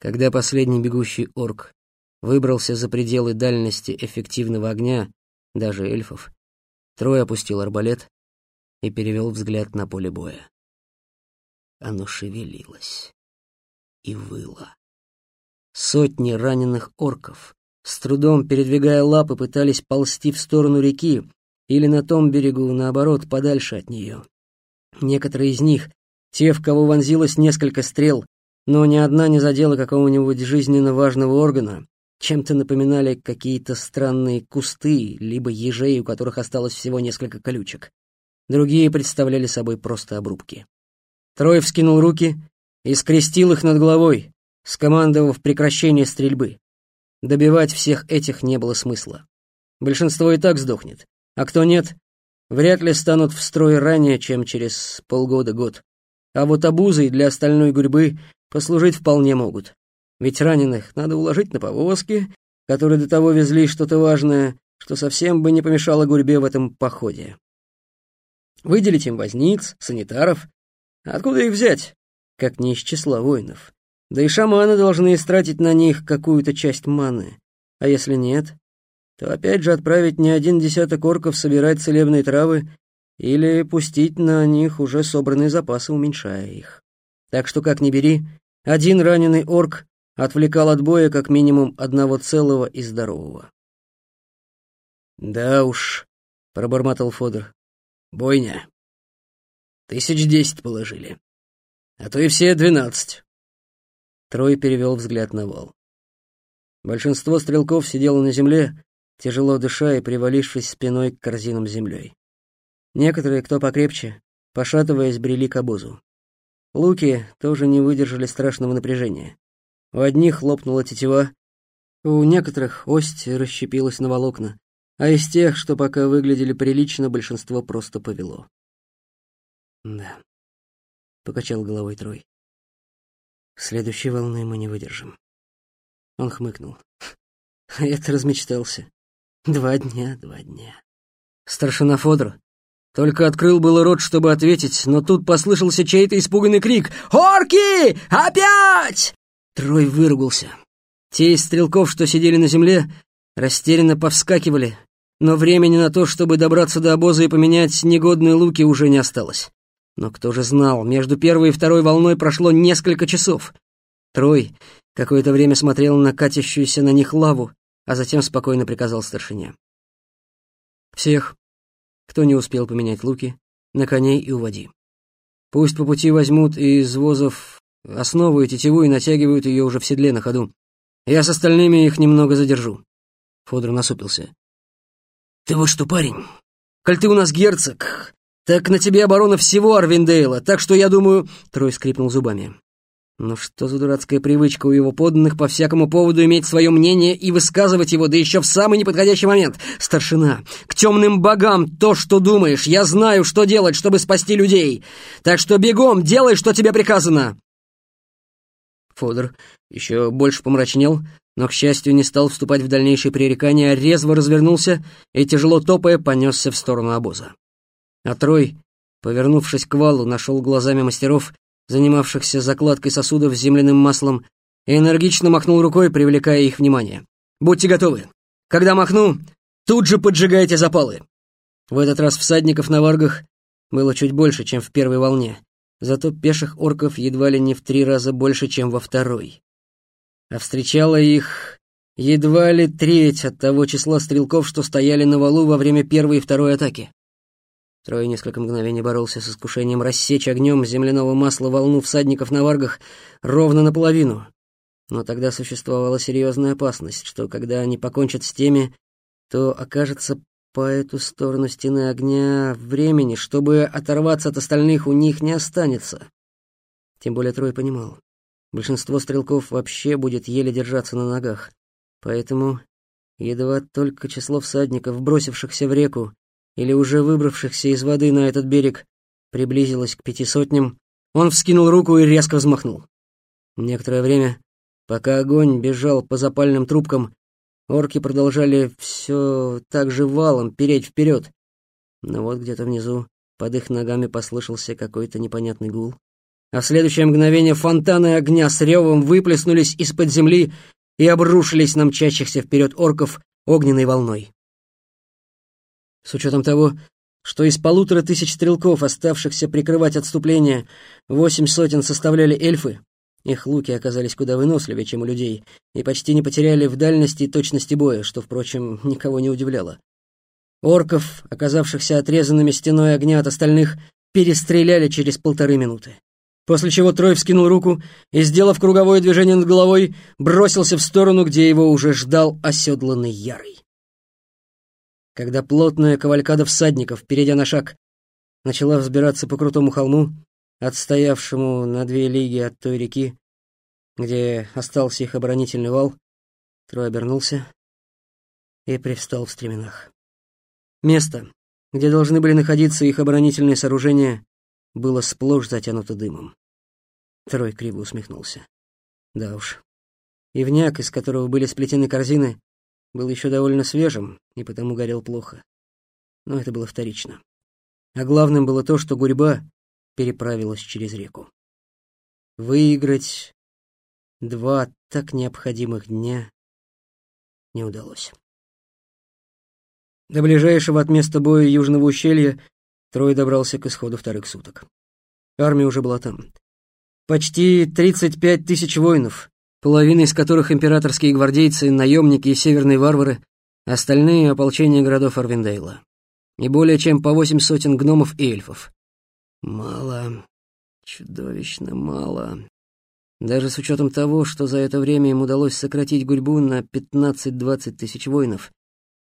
Когда последний бегущий орк выбрался за пределы дальности эффективного огня, даже эльфов, Трой опустил арбалет и перевел взгляд на поле боя. Оно шевелилось и выло. Сотни раненых орков, с трудом передвигая лапы, пытались ползти в сторону реки или на том берегу, наоборот, подальше от нее. Некоторые из них, те, в кого вонзилось несколько стрел, но ни одна не задела какого-нибудь жизненно важного органа, чем-то напоминали какие-то странные кусты, либо ежей, у которых осталось всего несколько колючек. Другие представляли собой просто обрубки. Трой вскинул руки и скрестил их над головой, скомандовав прекращение стрельбы. Добивать всех этих не было смысла. Большинство и так сдохнет, а кто нет, вряд ли станут в строй ранее, чем через полгода-год. А вот обузой для остальной гурьбы послужить вполне могут. Ведь раненых надо уложить на повозки, которые до того везли что-то важное, что совсем бы не помешало гурьбе в этом походе. Выделить им возниц, санитаров. Откуда их взять? Как не из числа воинов. Да и шаманы должны истратить на них какую-то часть маны. А если нет, то опять же отправить не один десяток орков собирать целебные травы или пустить на них уже собранные запасы, уменьшая их. Так что, как ни бери, один раненый орк отвлекал от боя как минимум одного целого и здорового. «Да уж», — пробормотал Фодор, — «бойня. Тысяч десять положили, а то и все двенадцать». Трой перевел взгляд на вал. Большинство стрелков сидело на земле, тяжело дыша и привалившись спиной к корзинам землей. Некоторые, кто покрепче, пошатываясь, брели к обозу. Луки тоже не выдержали страшного напряжения. У одних лопнула тетива, у некоторых ось расщепилась на волокна, а из тех, что пока выглядели прилично, большинство просто повело. «Да», — покачал головой Трой. «Следующей волны мы не выдержим». Он хмыкнул. Я-то размечтался. Два дня, два дня. Старшина Фодор только открыл было рот, чтобы ответить, но тут послышался чей-то испуганный крик «Орки! Опять!» Трой выругался. Те из стрелков, что сидели на земле, растерянно повскакивали, но времени на то, чтобы добраться до обоза и поменять негодные луки, уже не осталось. Но кто же знал, между первой и второй волной прошло несколько часов. Трой какое-то время смотрел на катящуюся на них лаву, а затем спокойно приказал старшине. «Всех, кто не успел поменять луки, на коней и уводи. Пусть по пути возьмут из возов основу и тетиву и натягивают ее уже в седле на ходу. Я с остальными их немного задержу. Фодор насупился. «Ты вот что, парень, коль ты у нас герцог, так на тебе оборона всего Арвиндейла, так что я думаю...» Трой скрипнул зубами. Ну что за дурацкая привычка у его подданных по всякому поводу иметь свое мнение и высказывать его, да еще в самый неподходящий момент? Старшина, к темным богам то, что думаешь. Я знаю, что делать, чтобы спасти людей. Так что бегом, делай, что тебе приказано. Фодор еще больше помрачнел, но, к счастью, не стал вступать в дальнейшие пререкания, а резво развернулся и, тяжело топая, понесся в сторону обоза. А Трой, повернувшись к валу, нашел глазами мастеров, занимавшихся закладкой сосудов земляным маслом, и энергично махнул рукой, привлекая их внимание. «Будьте готовы! Когда махну, тут же поджигайте запалы!» В этот раз всадников на варгах было чуть больше, чем в первой волне, Зато пеших орков едва ли не в три раза больше, чем во второй. А встречала их едва ли треть от того числа стрелков, что стояли на валу во время первой и второй атаки. Трое несколько мгновений боролся с искушением рассечь огнем земляного масла волну всадников на варгах ровно наполовину. Но тогда существовала серьезная опасность, что когда они покончат с теми, то окажется по эту сторону стены огня времени, чтобы оторваться от остальных, у них не останется. Тем более Трой понимал, большинство стрелков вообще будет еле держаться на ногах. Поэтому едва только число всадников, бросившихся в реку или уже выбравшихся из воды на этот берег, приблизилось к пяти сотням, он вскинул руку и резко взмахнул. Некоторое время, пока огонь бежал по запальным трубкам, Орки продолжали все так же валом переть вперед. Но вот где-то внизу под их ногами послышался какой-то непонятный гул. а в следующее мгновение фонтаны огня с ревом выплеснулись из-под земли и обрушились на мчащихся вперед орков огненной волной. С учетом того, что из полутора тысяч стрелков, оставшихся прикрывать отступление, восемь сотен составляли эльфы, их луки оказались куда выносливее, чем у людей, и почти не потеряли в дальности и точности боя, что, впрочем, никого не удивляло. Орков, оказавшихся отрезанными стеной огня от остальных, перестреляли через полторы минуты. После чего Трой вскинул руку и, сделав круговое движение над головой, бросился в сторону, где его уже ждал оседланный Ярый. Когда плотная кавалькада всадников, перейдя на шаг, начала взбираться по крутому холму, отстоявшему на две лиги от той реки, где остался их оборонительный вал, Трой обернулся и привстал в стременах. Место, где должны были находиться их оборонительные сооружения, было сплошь затянуто дымом. Трой криво усмехнулся. Да уж. Ивняк, из которого были сплетены корзины, был еще довольно свежим и потому горел плохо. Но это было вторично. А главным было то, что гурьба переправилась через реку. Выиграть два так необходимых дня не удалось. До ближайшего от места боя южного ущелья Трой добрался к исходу вторых суток. Армия уже была там. Почти 35 тысяч воинов, половина из которых императорские гвардейцы, наемники и северные варвары, остальные — ополчения городов Арвиндейла. И более чем по восемь сотен гномов и эльфов. Мало. Чудовищно мало. Даже с учетом того, что за это время им удалось сократить гурьбу на 15-20 тысяч воинов,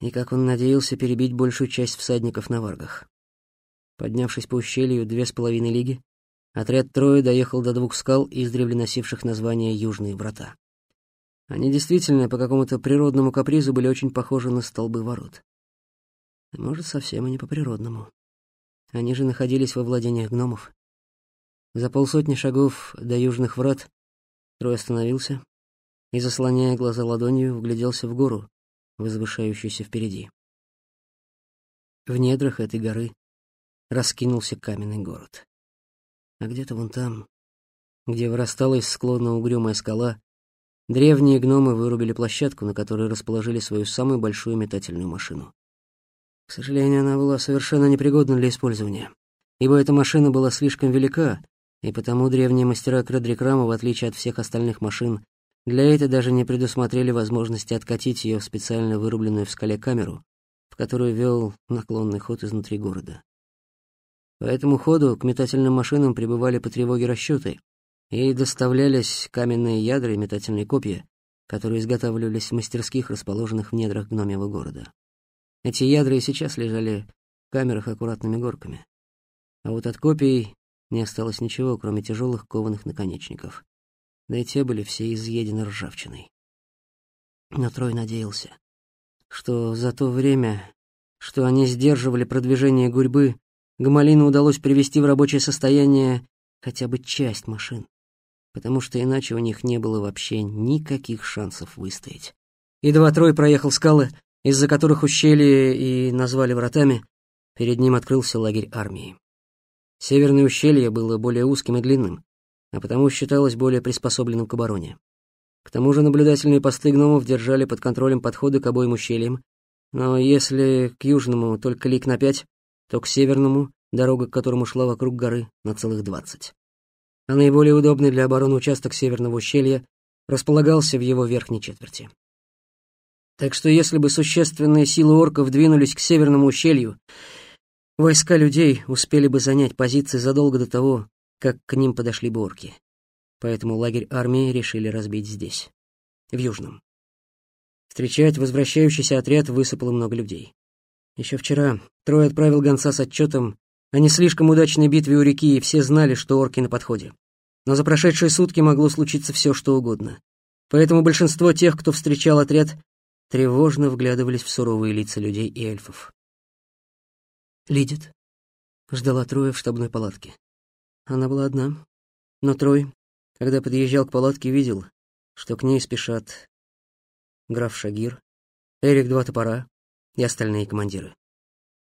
и, как он надеялся, перебить большую часть всадников на варгах. Поднявшись по ущелью две с половиной лиги, отряд Троя доехал до двух скал, издревле носивших название «Южные врата». Они действительно по какому-то природному капризу были очень похожи на столбы ворот. А может, совсем и не по природному. Они же находились во владениях гномов. За полсотни шагов до южных врат Трой остановился и, заслоняя глаза ладонью, вгляделся в гору, возвышающуюся впереди. В недрах этой горы раскинулся каменный город. А где-то вон там, где вырастала из склона угрюмая скала, древние гномы вырубили площадку, на которой расположили свою самую большую метательную машину. К сожалению, она была совершенно непригодна для использования, ибо эта машина была слишком велика, и потому древние мастера Кредрикрама, в отличие от всех остальных машин, для этого даже не предусмотрели возможности откатить ее в специально вырубленную в скале камеру, в которую вел наклонный ход изнутри города. По этому ходу к метательным машинам прибывали по тревоге расчеты, и доставлялись каменные ядра и метательные копья, которые изготавливались в мастерских, расположенных в недрах гномьего города. Эти ядра и сейчас лежали в камерах аккуратными горками. А вот от копий не осталось ничего, кроме тяжелых кованых наконечников. Да и те были все изъедены ржавчиной. Но Трой надеялся, что за то время, что они сдерживали продвижение гурьбы, Гамалину удалось привести в рабочее состояние хотя бы часть машин, потому что иначе у них не было вообще никаких шансов выстоять. Едва Трой проехал скалы, из-за которых ущелье и назвали вратами, перед ним открылся лагерь армии. Северное ущелье было более узким и длинным, а потому считалось более приспособленным к обороне. К тому же наблюдательные посты гномов держали под контролем подходы к обоим ущельям, но если к южному только лик на пять, то к северному, дорога к которому шла вокруг горы, на целых двадцать. А наиболее удобный для обороны участок северного ущелья располагался в его верхней четверти. Так что если бы существенные силы орков двинулись к северному ущелью, войска людей успели бы занять позиции задолго до того, как к ним подошли бы орки. Поэтому лагерь армии решили разбить здесь, в Южном. Встречать возвращающийся отряд высыпало много людей. Еще вчера Трой отправил гонца с отчетом о не слишком удачной битве у реки, и все знали, что орки на подходе. Но за прошедшие сутки могло случиться все, что угодно. Поэтому большинство тех, кто встречал отряд, тревожно вглядывались в суровые лица людей и эльфов. Лидит ждала Троя в штабной палатке. Она была одна, но Трой, когда подъезжал к палатке, видел, что к ней спешат граф Шагир, Эрик Два Топора и остальные командиры.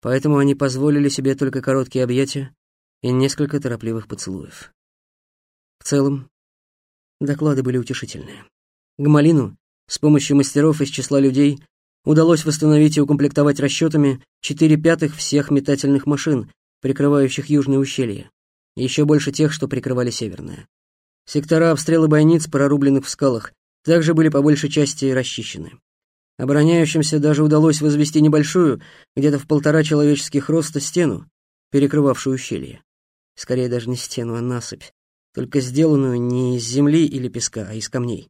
Поэтому они позволили себе только короткие объятия и несколько торопливых поцелуев. В целом, доклады были утешительные. Гмалину с помощью мастеров из числа людей удалось восстановить и укомплектовать расчетами 4 пятых всех метательных машин, прикрывающих южное ущелье, и еще больше тех, что прикрывали северное. Сектора обстрела бойниц, прорубленных в скалах, также были по большей части расчищены. Обороняющимся даже удалось возвести небольшую, где-то в полтора человеческих роста, стену, перекрывавшую ущелье. Скорее даже не стену, а насыпь, только сделанную не из земли или песка, а из камней.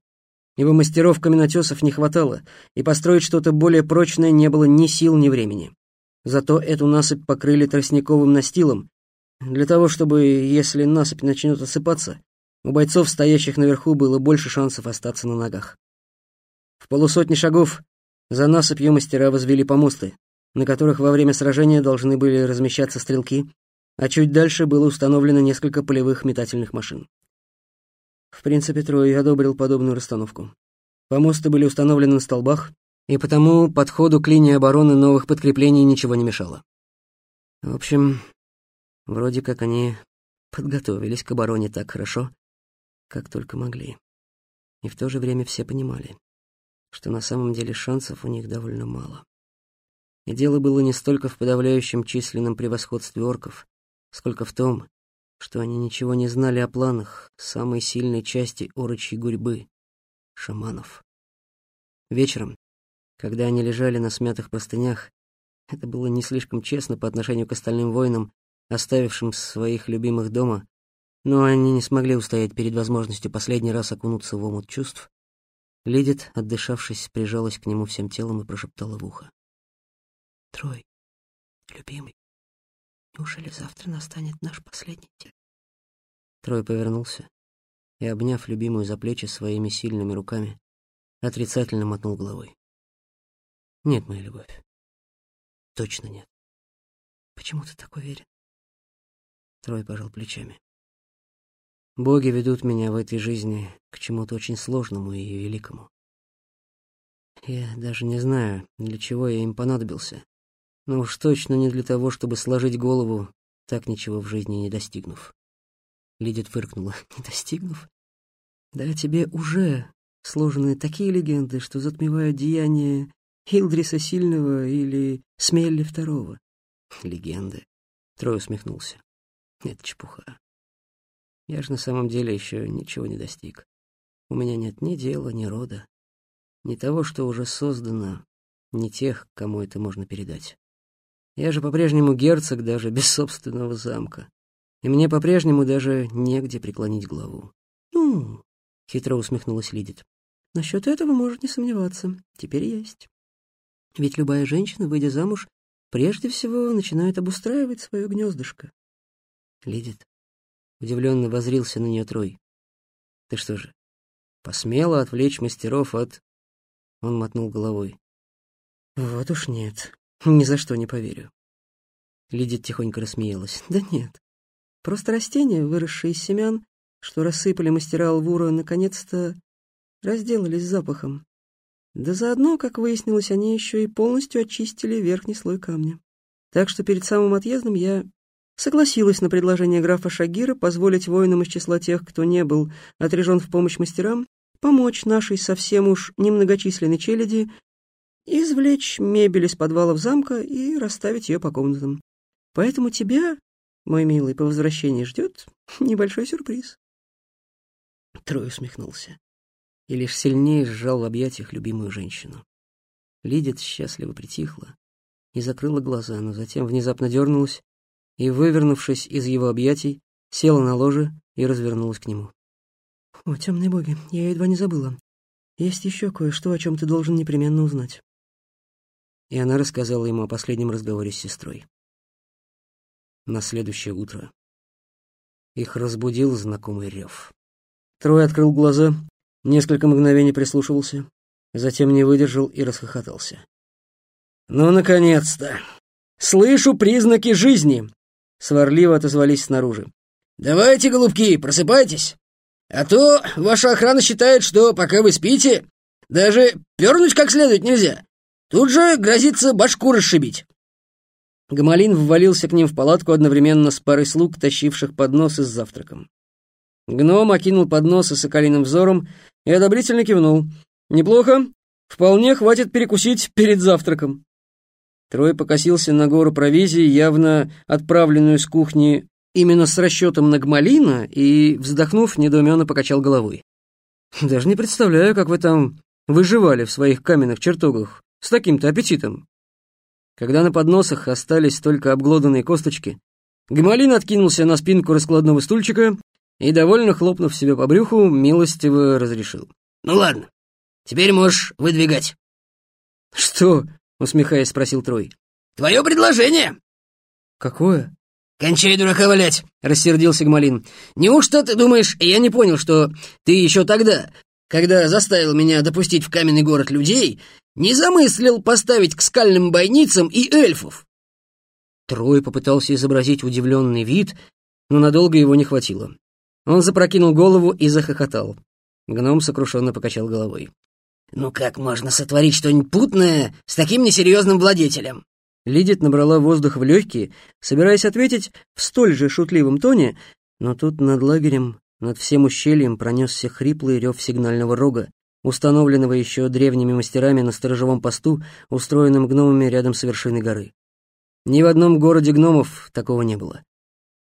Ибо мастеров-каменотесов не хватало, и построить что-то более прочное не было ни сил, ни времени. Зато эту насыпь покрыли тростниковым настилом, для того, чтобы, если насыпь начнет осыпаться, у бойцов, стоящих наверху, было больше шансов остаться на ногах. В полусотни шагов за насыпью мастера возвели помосты, на которых во время сражения должны были размещаться стрелки, а чуть дальше было установлено несколько полевых метательных машин. В принципе, Трой одобрил подобную расстановку. Помосты были установлены на столбах, и потому подходу к линии обороны новых подкреплений ничего не мешало. В общем, вроде как они подготовились к обороне так хорошо, как только могли. И в то же время все понимали, что на самом деле шансов у них довольно мало. И дело было не столько в подавляющем численном превосходстве орков, сколько в том, что они ничего не знали о планах самой сильной части орочьей гурьбы — шаманов. Вечером, когда они лежали на смятых простынях, это было не слишком честно по отношению к остальным воинам, оставившим своих любимых дома, но они не смогли устоять перед возможностью последний раз окунуться в омут чувств Лидит, отдышавшись, прижалась к нему всем телом и прошептала в ухо. «Трой, любимый, неужели завтра настанет наш последний день?» Трой повернулся и, обняв любимую за плечи своими сильными руками, отрицательно мотнул головой. «Нет, моя любовь, точно нет». «Почему ты так уверен?» Трой пожал плечами. Боги ведут меня в этой жизни к чему-то очень сложному и великому. Я даже не знаю, для чего я им понадобился, но уж точно не для того, чтобы сложить голову, так ничего в жизни не достигнув. Лидит фыркнула. «Не достигнув? Да тебе уже сложены такие легенды, что затмевают деяния Хилдриса Сильного или Смелли Второго». «Легенды?» Трой усмехнулся. «Это чепуха. Я же на самом деле еще ничего не достиг. У меня нет ни дела, ни рода, ни того, что уже создано, ни тех, кому это можно передать. Я же по-прежнему герцог даже без собственного замка, и мне по-прежнему даже негде преклонить главу. «Ну...» — хитро усмехнулась Лидит. «Насчет этого может не сомневаться. Теперь есть. Ведь любая женщина, выйдя замуж, прежде всего начинает обустраивать свое гнездышко». Лидит, Удивленно возрился на нее Трой. «Ты что же, посмела отвлечь мастеров от...» Он мотнул головой. «Вот уж нет, ни за что не поверю». Лидия тихонько рассмеялась. «Да нет, просто растения, выросшие из семян, что рассыпали мастера Алвура, наконец-то разделались запахом. Да заодно, как выяснилось, они еще и полностью очистили верхний слой камня. Так что перед самым отъездом я согласилась на предложение графа Шагира позволить воинам из числа тех, кто не был отряжен в помощь мастерам, помочь нашей совсем уж немногочисленной челяди извлечь мебель из подвалов замка и расставить ее по комнатам. Поэтому тебя, мой милый, по возвращении ждет небольшой сюрприз. Трой усмехнулся и лишь сильнее сжал в объятиях любимую женщину. Лидит счастливо притихла и закрыла глаза, но затем внезапно дернулась и, вывернувшись из его объятий, села на ложе и развернулась к нему. «О, темные боги, я едва не забыла. Есть еще кое-что, о чем ты должен непременно узнать». И она рассказала ему о последнем разговоре с сестрой. На следующее утро их разбудил знакомый рев. Трой открыл глаза, несколько мгновений прислушивался, затем не выдержал и расхохотался. «Ну, наконец-то! Слышу признаки жизни!» Сварливо отозвались снаружи. «Давайте, голубки, просыпайтесь! А то ваша охрана считает, что пока вы спите, даже пернуть как следует нельзя. Тут же грозится башку расшибить». Гамалин ввалился к ним в палатку одновременно с парой слуг, тащивших подносы с завтраком. Гном окинул подносы соколиным взором и одобрительно кивнул. «Неплохо. Вполне хватит перекусить перед завтраком». Трой покосился на гору провизии, явно отправленную с кухни именно с расчетом на гмалина, и, вздохнув, недоуменно покачал головой. «Даже не представляю, как вы там выживали в своих каменных чертогах с таким-то аппетитом». Когда на подносах остались только обглоданные косточки, Гмалин откинулся на спинку раскладного стульчика и, довольно хлопнув себе по брюху, милостиво разрешил. «Ну ладно, теперь можешь выдвигать». «Что?» — усмехаясь, спросил Трой. «Твое предложение». «Какое?» «Кончай дурака валять», — рассердился Гмалин. «Неужто ты думаешь, я не понял, что ты еще тогда, когда заставил меня допустить в каменный город людей, не замыслил поставить к скальным бойницам и эльфов?» Трой попытался изобразить удивленный вид, но надолго его не хватило. Он запрокинул голову и захохотал. Гном сокрушенно покачал головой. «Ну как можно сотворить что-нибудь путное с таким несерьезным владетелем?» Лидит набрала воздух в легкие, собираясь ответить в столь же шутливом тоне, но тут над лагерем, над всем ущельем пронесся хриплый рев сигнального рога, установленного еще древними мастерами на сторожевом посту, устроенном гномами рядом с вершиной горы. Ни в одном городе гномов такого не было.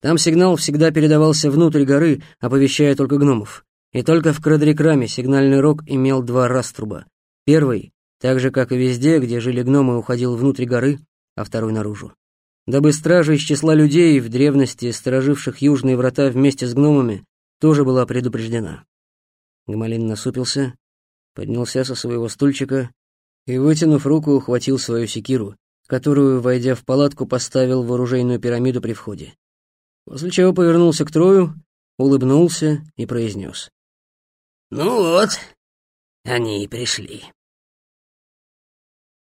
Там сигнал всегда передавался внутрь горы, оповещая только гномов. И только в Крадрикраме сигнальный рог имел два раструба. Первый, так же, как и везде, где жили гномы, уходил внутрь горы, а второй наружу. Дабы стража из числа людей, в древности стороживших южные врата вместе с гномами, тоже была предупреждена. Гмалин насупился, поднялся со своего стульчика и, вытянув руку, ухватил свою секиру, которую, войдя в палатку, поставил в оружейную пирамиду при входе после чего повернулся к Трою, улыбнулся и произнес. «Ну вот, они и пришли».